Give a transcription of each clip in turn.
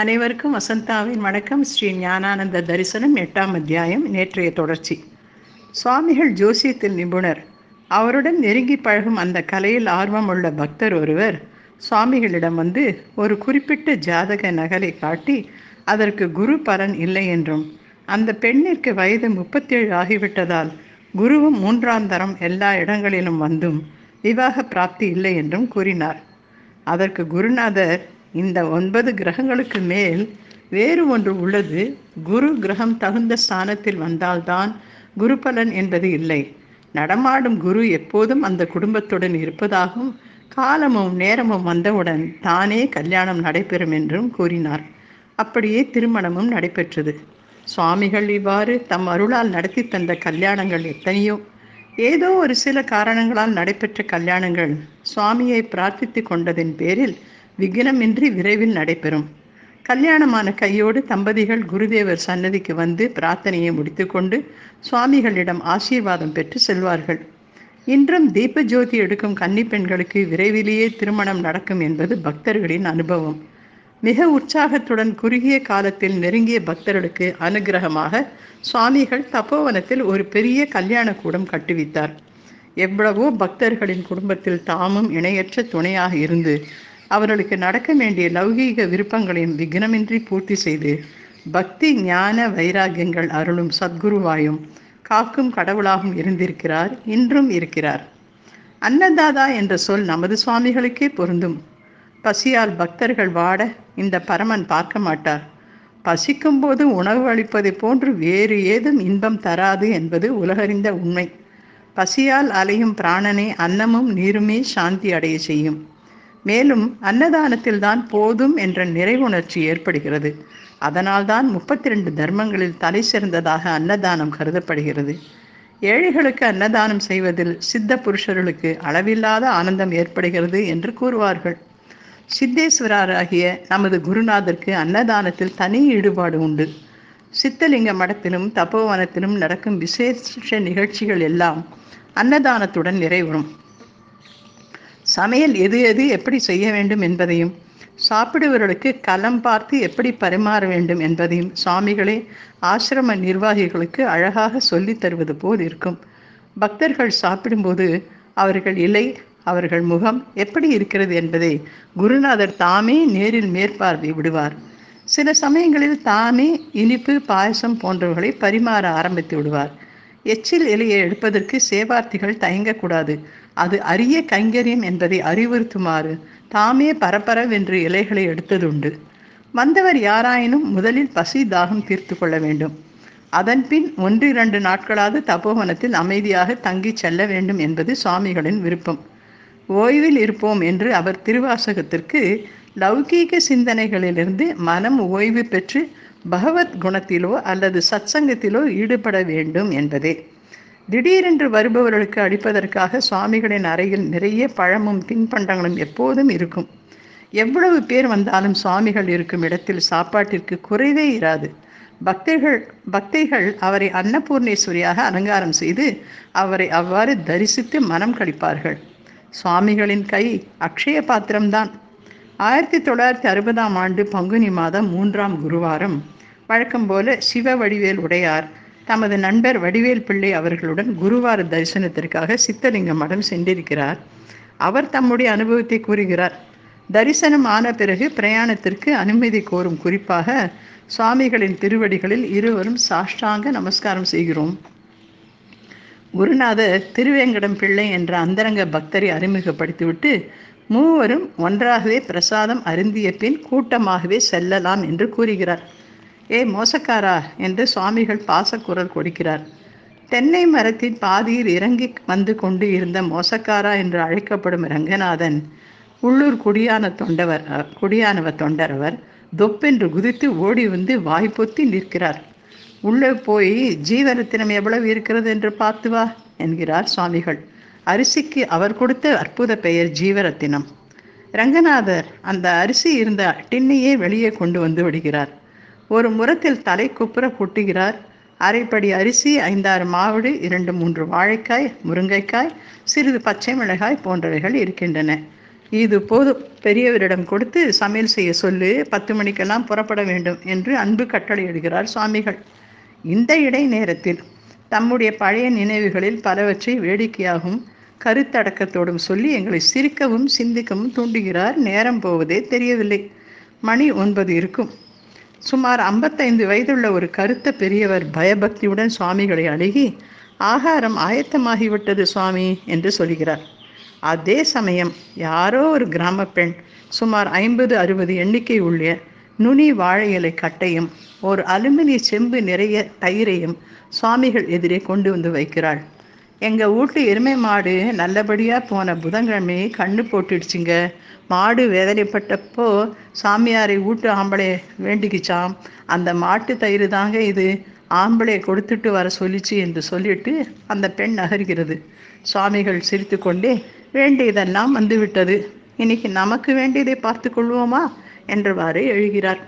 அனைவருக்கும் வசந்தாவின் வணக்கம். ஸ்ரீ ஞானானந்த தரிசனம் எட்டாம் அத்தியாயம் நேற்றைய தொடர்ச்சி. சுவாமிகள் ஜோசியத்தில் நிபுணர். அவருடன் நெருங்கி பழகும் அந்த கலையில் ஆர்வமுள்ள பக்தர் ஒருவர் சுவாமிகளிடம் வந்து ஒரு குறிப்பிட்ட ஜாதக நகலை காட்டி அதற்கு குரு பலன் இல்லை என்றும் அந்த பெண்ணிற்கு வயது முப்பத்தேழு ஆகிவிட்டதால் குருவும் மூன்றாம் தரம் எல்லா இடங்களிலும் வந்தும் விவாக பிராப்தி இல்லை என்றும் கூறினார். அதற்கு குருநாதர் இந்த ஒன்பது கிரகங்களுக்கு மேல் வேறு ஒன்று உள்ளது. குரு கிரகம் தகுந்த ஸ்தானத்தில் வந்தால்தான் குரு பலன் என்பது இல்லை. நடமாடும் குரு எப்போதும் அந்த குடும்பத்துடன் இருப்பதாகவும் காலமும் நேரமும் வந்தவுடன் தானே கல்யாணம் நடைபெறும் என்றும் கூறினார். அப்படியே திருமணமும் நடைபெற்றது. சுவாமிகள் இவ்வாறு தம் அருளால் நடத்தி தந்த கல்யாணங்கள் எத்தனையோ. ஏதோ ஒரு சில காரணங்களால் நடைபெற்ற கல்யாணங்கள் சுவாமியை பிரார்த்தித்து கொண்டதின் பேரில் விக்னமின்றி விரைவில் நடைபெறும். கல்யாணமான கையோடு தம்பதிகள் குருதேவர் சன்னதிக்கு வந்து பிரார்த்தனையை முடித்துக்கொண்டு சுவாமிகளிடம் ஆசீர்வாதம் பெற்று செல்வார்கள். இன்றும் தீப ஜோதி எடுக்கும் கன்னி பெண்களுக்கு விரைவிலேயே திருமணம் நடக்கும் என்பது பக்தர்களின் அனுபவம். மிக உற்சாகத்துடன் குறுகிய காலத்தில் நெருங்கிய பக்தர்களுக்கு அனுகிரகமாக சுவாமிகள் தப்போவனத்தில் ஒரு பெரிய கல்யாண கூடம் கட்டுவித்தார். எவ்வளவோ பக்தர்களின் குடும்பத்தில் தாமும் இணையற்ற துணையாக இருந்து அவர்களுக்கு நடக்க வேண்டிய லௌகீக விருப்பங்களையும் விக்னமின்றி பூர்த்தி செய்து பக்தி ஞான வைராகியங்கள் அருளும் சத்குருவாயும் காக்கும் கடவுளாகவும் இருந்திருக்கிறார் இன்றும் இருக்கிறார். அன்னதாதா என்ற சொல் நமது சுவாமிகளுக்கே பொருந்தும். பசியால் பக்தர்கள் வாட இந்த பரமன் பார்க்க மாட்டார். பசிக்கும் போது உணவு அளிப்பதை போன்று வேறு ஏதும் இன்பம் தராது என்பது உலகறிந்த உண்மை. பசியால் அலையும் பிராணனை அன்னமும் நீருமே சாந்தி அடைய செய்யும். மேலும் அன்னதானத்தில் தான் போதும் என்ற நிறைவுணர்ச்சி ஏற்படுகிறது. அதனால்தான் முப்பத்தி ரெண்டு தர்மங்களில் தலை சிறந்ததாக அன்னதானம் கருதப்படுகிறது. ஏழைகளுக்கு அன்னதானம் செய்வதில் சித்த புருஷர்களுக்கு அளவில்லாத ஆனந்தம் ஏற்படுகிறது என்று கூறுவார்கள். சித்தேஸ்வரராகிய நமது குருநாதருக்கு அன்னதானத்தில் தனி ஈடுபாடு உண்டு. சித்தலிங்க மடத்திலும் தப்போவனத்திலும் நடக்கும் விசேஷ நிகழ்ச்சிகள் எல்லாம் அன்னதானத்துடன் நிறைவுறும். சமையல் எது எது எப்படி செய்ய வேண்டும் என்பதையும் சாப்பிடுவர்களுக்கு களம் பார்த்து எப்படி பரிமாற வேண்டும் என்பதையும் சுவாமிகளே ஆசிரம நிர்வாகிகளுக்கு அழகாக சொல்லித் தருவது போல் இருக்கும். பக்தர்கள் சாப்பிடும்போது அவர்கள் இலை அவர்கள் முகம் எப்படி இருக்கிறது என்பதை குருநாதர் தாமே நேரில் மேற்பார்வை விடுவார். சில சமயங்களில் தாமே இனிப்பு பாயசம் போன்றவர்களை பரிமாற ஆரம்பித்து விடுவார். எச்சில் இலையை எடுப்பதற்கு சேவார்த்திகள் தயங்கக்கூடாது. அது அரிய கைங்கரியம் என்பதை அறிவுறுத்துமாறு தாமே பரபரவென்று இலைகளை எடுத்ததுண்டு. வந்தவர் யாராயினும் முதலில் பசி தாகம் தீர்த்து கொள்ள வேண்டும். அதன்பின் ஒன்று இரண்டு நாட்களாவது தபோவனத்தில் அமைதியாக தங்கி செல்ல வேண்டும் என்பது சுவாமிகளின் விருப்பம். ஓய்வில் இருப்போம் என்று அவர் திருவாசகத்திற்கு லௌகீக சிந்தனைகளிலிருந்து மனம் ஓய்வு பெற்று பகவத் குணத்திலோ அல்லது சத்சங்கத்திலோ ஈடுபட வேண்டும் என்பதே. திடீரென்று வருபவர்களுக்கு அளிப்பதற்காக சுவாமிகளின் அறையில் நிறைய பழமும் தின்பண்டங்களும் எப்போதும் இருக்கும். எவ்வளவு பேர் வந்தாலும் சுவாமிகள் இருக்கும் இடத்தில் சாப்பாட்டிற்கு குறைவே இராது. பக்தர்கள் பக்தைகள் அவரை அன்னபூர்ணேஸ்வரியாக அலங்காரம் செய்து அவரை அவ்வாறு தரிசித்து மனம் கழிப்பார்கள். சுவாமிகளின் கை அக்ஷய பாத்திரம்தான். ஆயிரத்தி தொள்ளாயிரத்தி அறுபதாம் ஆண்டு பங்குனி மாதம் மூன்றாம் குருவாரம். வழக்கம் போல சிவ வடிவேல் உடையார் தமது நண்பர் வடிவேல் பிள்ளை அவர்களுடன் குருவார தரிசனத்திற்காக சித்தலிங்க மடம் சென்றிருக்கிறார். அவர் தம்முடைய அனுபவத்தை கூறுகிறார். தரிசனம் ஆன பிறகு பிரயாணத்திற்கு அனுமதி கோரும் குறிப்பாக சுவாமிகளின் திருவடிகளில் இருவரும் சாஷ்டாங்க நமஸ்காரம் செய்கிறோம். குருநாதர் திருவேங்கடம் பிள்ளை என்ற அந்தரங்க பக்தரை அறிமுகப்படுத்திவிட்டு மூவரும் ஒன்றாகவே பிரசாதம் அருந்திய பின் கூட்டமாகவே செல்லலாம் என்று கூறுகிறார். ஏ மோசக்காரா என்று சுவாமிகள் பாசக்குரல் கொடுக்கிறார். தென்னை மரத்தின் பாதியில் இறங்கி வந்து கொண்டு இருந்த மோசக்காரா என்று அழைக்கப்படும் ரங்கநாதன் உள்ளூர் குடியான தொண்டவர் குடியானவ தொண்டர் அவர் தொப்பென்று குதித்து ஓடி வந்து வாய்ப்பொத்தி நிற்கிறார். உள்ளே போய் ஜீவரத்தினம் எவ்வளவு இருக்கிறது என்று பார்த்து வா என்கிறார் சுவாமிகள். அரிசிக்கு அவர் கொடுத்த அற்புத பெயர் ஜீவரத்தினம். ரங்கநாதர் அந்த அரிசி இருந்த டின்னையே வெளியே கொண்டு வந்து விடுகிறார். ஒரு முரத்தில் தலை குப்புற கொட்டுகிறார். அரைப்படி அரிசி ஐந்தாறு மாவடு இரண்டு மூன்று வாழைக்காய் முருங்கைக்காய் சிறிது பச்சை மிளகாய் போன்றவைகள் இருக்கின்றன. இது போதும் பெரியவரிடம் கொடுத்து சமையல் செய்ய சொல்லு பத்து மணிக்கெல்லாம் புறப்பட வேண்டும் என்று அன்பு கட்டளையிடுகிறார் சுவாமிகள். இந்த இடை நேரத்தில் தம்முடைய பழைய நினைவுகளில் பலவற்றை வேடிக்கையாகவும் கருத்தடக்கத்தோடும் சொல்லி எங்களை சிரிக்கவும் சிந்திக்கவும் தூண்டுகிறார். நேரம் போவதே தெரியவில்லை. மணி ஒன்பது இருக்கும். சுமார் ஐம்பத்தைந்து வயதுள்ள ஒரு கருத்த பெரியவர் பயபக்தியுடன் சுவாமிகளை அணுகி ஆகாரம் ஆயத்தமாகிவிட்டது சுவாமி என்று சொல்கிறார். அதே சமயம் யாரோ ஒரு கிராம பெண் சுமார் ஐம்பது அறுபது எண்ணிக்கை உள்ள நுனி வாழை இலை கட்டையும் ஒரு அலுமினிய செம்பு நிறைய தயிரையும் சுவாமிகள் எதிரே கொண்டு வந்து வைக்கிறாள். எங்கள் வீட்டு எருமை மாடு நல்லபடியாக போன புதன்கிழமை கண்ணு போட்டுடுச்சுங்க. மாடு வேதனைப்பட்டப்போ சாமியாரை வீட்டு ஆம்பளை வேண்டிக்கிச்சாம். அந்த மாட்டு தயிர் தாங்க இது. ஆம்பளை கொடுத்துட்டு வர சொல்லிச்சு என்று சொல்லிட்டு அந்த பெண் நகர்கிறது. சுவாமிகள் சிரித்து கொண்டே வேண்டியதெல்லாம் வந்துவிட்டது. இன்னைக்கு நமக்கு வேண்டியதை பார்த்து கொள்வோமா? என்றவாறு எழுகிறார்.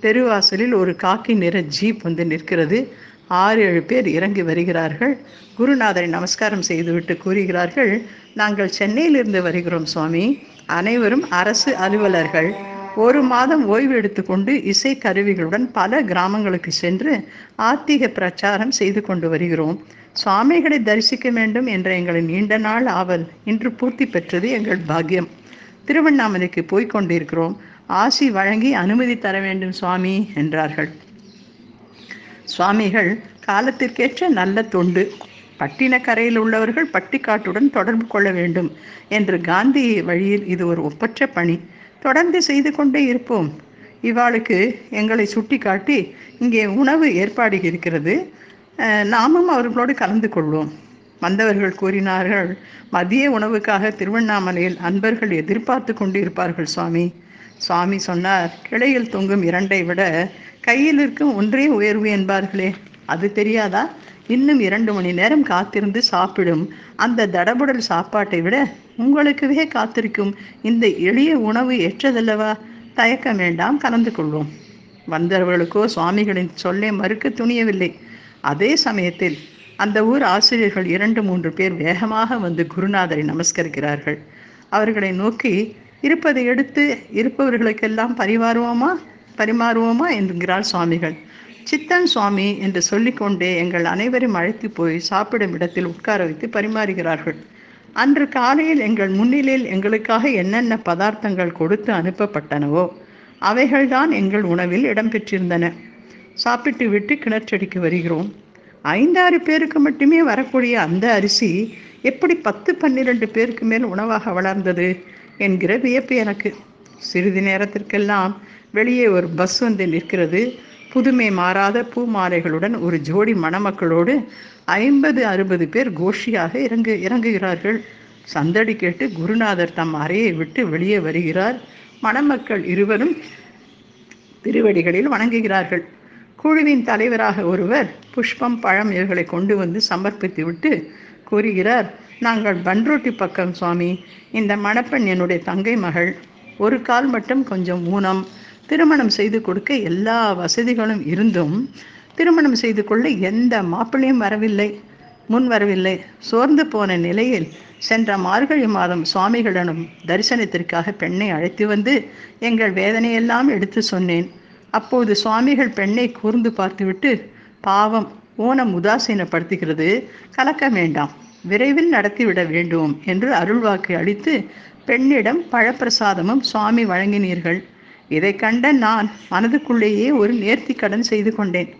தெருவாசலில் ஒரு காக்கி நிற ஜீப் வந்து நிற்கிறது. ஆறு ஏழு பேர் இறங்கி வருகிறார்கள். குருநாதரை நமஸ்காரம் செய்துவிட்டு கூறுகிறார்கள் நாங்கள் சென்னையிலிருந்து வருகிறோம் சுவாமி. அனைவரும் அரசு அலுவலர்கள். ஒரு மாதம் ஓய்வு எடுத்துக்கொண்டு இசை கருவிகளுடன் பல கிராமங்களுக்கு சென்று ஆத்திக பிரச்சாரம் செய்து கொண்டு வருகிறோம். சுவாமிகளை தரிசிக்க வேண்டும் என்ற எங்களின் நீண்ட நாள் ஆவல் இன்று பூர்த்தி பெற்றது எங்கள் பாக்கியம். திருவண்ணாமலைக்கு போய்க் கொண்டிருக்கிறோம். ஆசி வழங்கி அனுமதி தர வேண்டும் சுவாமி என்றார்கள். சுவாமிகள் காலத்திற்கேற்ற நல்ல தொண்டு. பட்டினக்கரையில் உள்ளவர்கள் பட்டிக்காட்டுடன் தொடர்பு கொள்ள வேண்டும் என்று காந்தி வழியில் இது ஒரு ஒப்பற்ற பணி. தொடர்ந்து செய்து கொண்டே இருப்போம். இவாளுக்கு எங்களை சுட்டி காட்டி இங்கே உணவு ஏற்பாடு இருக்கிறது. நாமும் அவர்களோடு கலந்து கொள்வோம். வந்தவர்கள் கூறினார்கள் மதிய உணவுக்காக திருவண்ணாமலையில் அன்பர்கள் எதிர்பார்த்து கொண்டிருப்பார்கள் சுவாமி. சுவாமி சொன்னார் கிளையில் தொங்கும் இரண்டை விட கையில் இருக்கும் ஒன்றே உயர்வு என்பார்களே. அது தெரியாதா? இன்னும் இரண்டு மணி நேரம் காத்திருந்து சாப்பிடும். அந்த தடபுடல் சாப்பாட்டை விட உங்களுக்குவே காத்திருக்கும் இந்த எளிய உணவு ஏற்றதல்லவா தயக்கம் வேண்டாம் கலந்து கொள்வோம். வந்தவர்களுக்கோ சுவாமிகளின் சொல்லை மறுக்க துணியவில்லை. அதே சமயத்தில் அந்த ஊர் ஆசிரியர்கள் இரண்டு மூன்று பேர் வேகமாக வந்து குருநாதரை நமஸ்கரிக்கிறார்கள். அவர்களை நோக்கி இருப்பதை எடுத்து இருப்பவர்களுக்கெல்லாம் பரிவாருவோமா பரிமாறுவோமா என்கிறார் சுவாமிகள். சித்தன் சுவாமி என்று சொல்லிக்கொண்டே எங்கள் அனைவரும் அழைத்து போய் சாப்பிடும் இடத்தில் உட்கார வைத்து பரிமாறுகிறார்கள். அன்று காலையில் எங்கள் முன்னிலையில் எங்களுக்காக என்னென்ன பதார்த்தங்கள் கொடுத்து அனுப்பப்பட்டனவோ அவைகள்தான் எங்கள் உணவில் இடம்பெற்றிருந்தன. சாப்பிட்டு விட்டு கிணற்றடிக்கு வருகிறோம். ஐந்தாறு பேருக்கு மட்டுமே வரக்கூடிய அந்த அரிசி எப்படி பத்து பன்னிரண்டு பேருக்கு மேல் உணவாக வளர்ந்தது? என்கிற வியப்பு எனக்கு. சிறிது நேரத்திற்கெல்லாம் வெளியே ஒரு பஸ் வந்து நிற்கிறது. புதுமை மாறாத பூ மாலைகளுடன் ஒரு ஜோடி மணமக்களோடு ஐம்பது அறுபது பேர் கோஷியாக இறங்கு இறங்குகிறார்கள். சந்தடி கேட்டு குருநாதர் தம் அறையை விட்டு வெளியே வருகிறார். மணமக்கள் இருவரும் திருவடிகளில் வணங்குகிறார்கள். குழுவின் தலைவராக ஒருவர் புஷ்பம் பழம் இவர்களை கொண்டு வந்து சமர்ப்பித்து விட்டு கூறுகிறார். நாங்கள் பன்ரோட்டி பக்கம் சுவாமி. இந்த மணப்பெண் என்னுடைய தங்கை மகள். ஒரு கால் மட்டும் கொஞ்சம் ஊனம். திருமணம் செய்து கொடுக்க எல்லா வசதிகளும் இருந்தும் திருமணம் செய்து கொள்ள எந்த மாப்பிள்ளையும் வரவில்லை முன் வரவில்லை. சோர்ந்து போன நிலையில் சென்ற மார்கழி மாதம் சுவாமிகளிடம் தரிசனத்திற்காக பெண்ணை அழைத்து வந்து எங்கள் வேதனையெல்லாம் எடுத்து சொன்னேன். அப்போது சுவாமிகள் பெண்ணை கூர்ந்து பார்த்துவிட்டு பாவம் ஊனம் உதாசீனப்படுத்துகிறது. கலக்க வேண்டாம். விரைவில் நடத்திவிட வேண்டும் என்று அருள்வாக்கு அளித்து பெண்ணிடம் பழப்பிரசாதமும் சுவாமி வழங்கினீர்கள். இதை கண்ட நான் மனதுக்குள்ளேயே ஒரு நேர்த்திக்கடன் செய்து கொண்டேன்.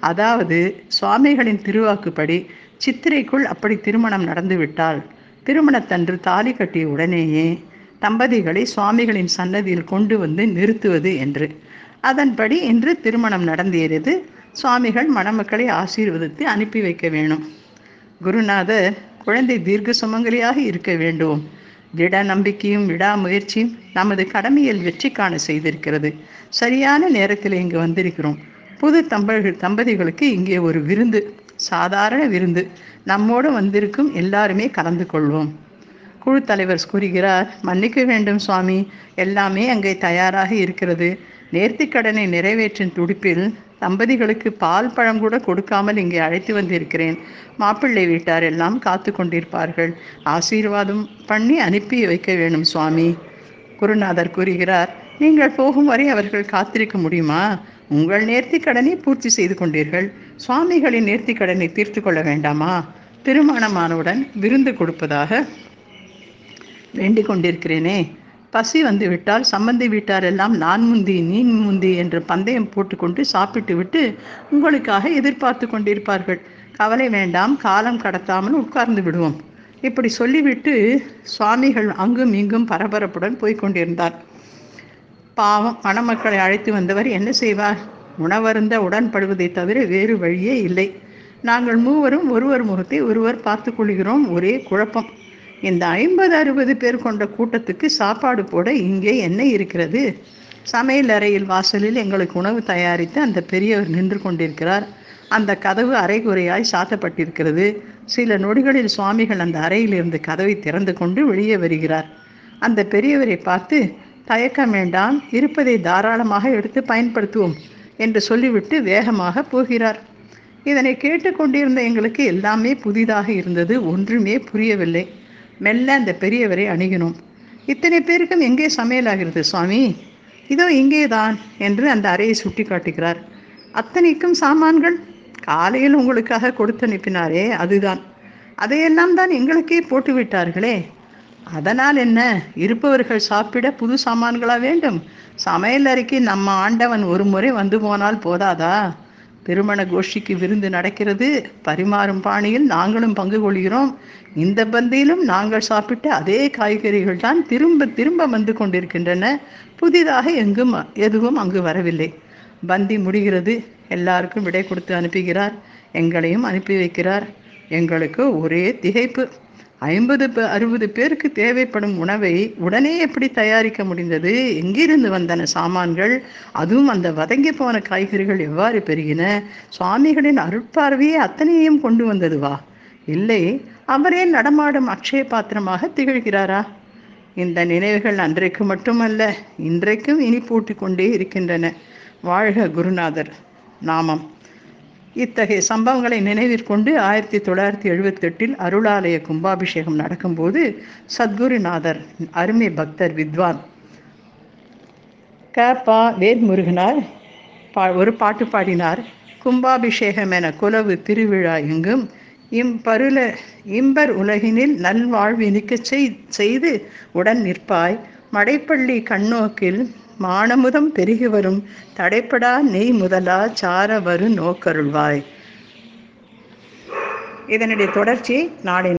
அதாவது சுவாமிகளின் திருவாக்குப்படி சித்திரைக்குள் அப்படி திருமணம் நடந்துவிட்டால் திருமணத்தன்று தாலி கட்டிய உடனேயே தம்பதிகளை சுவாமிகளின் சன்னதியில் கொண்டு வந்து நிறுத்துவது என்று. அதன்படி இன்று திருமணம் நடந்தேறியது. சுவாமிகள் மணமக்களை ஆசீர்வதித்து அனுப்பி வைக்க வேணும் குருநாதர் குழந்தை தீர்க்க சுமங்கலியாக இருக்க வேண்டும். திட நம்பிக்கையும் விடாமுயற்சியும் நமது கடமையில் வெற்றி காண செய்திருக்கிறது. சரியான நேரத்தில் இங்கு வந்திருக்கிறோம். புது தம்பர்கள் தம்பதிகளுக்கு இங்கே ஒரு விருந்து சாதாரண விருந்து. நம்மோடு வந்திருக்கும் எல்லாருமே கலந்து கொள்வோம். குழு தலைவர் கூறுகிறார் மன்னிக்க வேண்டும் சுவாமி. எல்லாமே அங்கே தயாராக இருக்கிறது. நேர்த்திக்கடனை நிறைவேற்றும் துடிப்பில் தம்பதிகளுக்கு பால் பழம் கூட கொடுக்காமல் இங்கே அழைத்து வந்திருக்கிறேன். மாப்பிள்ளை வீட்டார் எல்லாம் காத்து கொண்டிருப்பார்கள். ஆசீர்வாதம் பண்ணி அனுப்பி வைக்க வேணும் சுவாமி. குருநாதர் கூறுகிறார் நீங்கள் போகும் வரை அவர்கள் காத்திருக்க முடியுமா? உங்கள் நேர்த்தி கடனை பூர்த்தி செய்து கொண்டீர்கள். சுவாமிகளின் நேர்த்தி கடனை தீர்த்து கொள்ள வேண்டாமா? திருமணமானவுடன் விருந்து கொடுப்பதாக வேண்டிக் கொண்டிருக்கிறேனே. பசி வந்து விட்டால் சம்பந்தி வீட்டாரெல்லாம் நான் முந்தி நீ முந்தி என்று பந்தயம் போட்டுக்கொண்டு சாப்பிட்டு விட்டு உங்களுக்காக எதிர்பார்த்து கொண்டிருப்பார்கள். கவலை வேண்டாம் காலம் கடத்தாமல் உட்கார்ந்து விடுவோம். இப்படி சொல்லிவிட்டு சுவாமிகள் அங்கும் இங்கும் பரபரப்புடன் போய்கொண்டிருந்தார் பாவம் மணமக்களை அழைத்து வந்தவர் என்ன செய்வார்? உணவருந்த உடன்படுவதை தவிர வேறு வழியே இல்லை. நாங்கள் மூவரும் ஒருவர் முகத்தை ஒருவர் பார்த்து கொள்கிறோம். ஒரே குழப்பம். இந்த ஐம்பது அறுபது பேர் கொண்ட கூட்டத்துக்கு சாப்பாடு போட இங்கே என்ன இருக்கிறது? சமையல் அறையில் வாசலில் எங்களுக்கு உணவு தயாரித்து அந்த பெரியவர் நின்று கொண்டிருக்கிறார். அந்த கதவு அரைகுறையாய் சாத்தப்பட்டிருக்கிறது. சில நொடிகளில் சுவாமிகள் அந்த அறையிலிருந்து கதவை திறந்து கொண்டு வெளியே வருகிறார். அந்த பெரியவரை பார்த்து தயக்கம் வேண்டாம் இருப்பதை தாராளமாக எடுத்து பயன்படுத்துவோம் என்று சொல்லிவிட்டு வேகமாக போகிறார். இதனை கேட்டுக்கொண்டிருந்த எங்களுக்கு எல்லாமே புதிதாக இருந்தது ஒன்றுமே புரியவில்லை. மெல்ல அந்த பெரியவரை அணுகினோம். இத்தனை பேருக்கும் எங்கே சமையலாகிறது சுவாமி? இதோ இங்கே தான் என்று அந்த அறையை சுட்டி காட்டுகிறார் அத்தனைக்கும் சாமான்கள்? காலையில் உங்களுக்காக கொடுத்து அனுப்பினாரே அதுதான். அதையெல்லாம் தான் எங்களுக்கே போட்டு விட்டார்களே. அதனால் என்ன? இருப்பவர்கள் சாப்பிட புது சாமான்களா வேண்டும்? சமையல் அறைக்கு நம்ம ஆண்டவன் ஒரு முறை வந்து போனால் போதாதா? திருமண கோஷ்டிக்கு விருந்து நடக்கிறது. பரிமாறும் பாணியில் நாங்களும் பங்கு கொள்கிறோம். இந்த பந்தியிலும் நாங்கள் சாப்பிட்ட அதே காய்கறிகள் தான் திரும்ப திரும்ப வந்து கொண்டிருக்கின்றன. புதிதாக எங்கும் எதுவும் அங்கு வரவில்லை. பந்தி முடிகிறது. எல்லாருக்கும் விடை கொடுத்து அனுப்புகிறார். எங்களையும் அனுப்பி வைக்கிறார். எங்களுக்கு ஒரே திகைப்பு. ஐம்பது அறுபது பேருக்கு தேவைப்படும் உணவை உடனே எப்படி தயாரிக்க முடிந்தது? எங்கிருந்து வந்தன சாமான்கள்? அதுவும் அந்த வதங்கி போன காய்கறிகள் எவ்வாறு பெருகின? சுவாமிகளின் அருட்பார்வையே அத்தனையும் கொண்டு வந்ததுவா? இல்லை அவரே நடமாடும் அக்ஷய பாத்திரமாக திகழ்கிறாரா? இந்த நினைவுகள் அன்றைக்கு மட்டுமல்ல இன்றைக்கும் இனி பூட்டி கொண்டே இருக்கின்றன. வாழ்க குருநாதர். நாமம். இத்தகைய சம்பவங்களை நினைவிற்கொண்டு ஆயிரத்தி தொள்ளாயிரத்தி எழுபத்தெட்டில் அருளாலய கும்பாபிஷேகம் நடக்கும்போது சத்குருநாதர் அருமை பக்தர் வித்வான் க பா வேத்முருகனார் பா ஒரு பாட்டு பாடினார். கும்பாபிஷேகம் என குலவு திருவிழா எங்கும் இம்பருல இம்பர் உலகினில் நல்வாழ்வினிக்கச் செய் செய்து உடன் நிற்பாய். மடைப்பள்ளி கண்ணோக்கில் மானமுதம் பெருகி வரும் தடைப்படா நெய் முதலா சார வரு நோக்கருள்வாய். இதனுடைய தொடர்ச்சி நாளை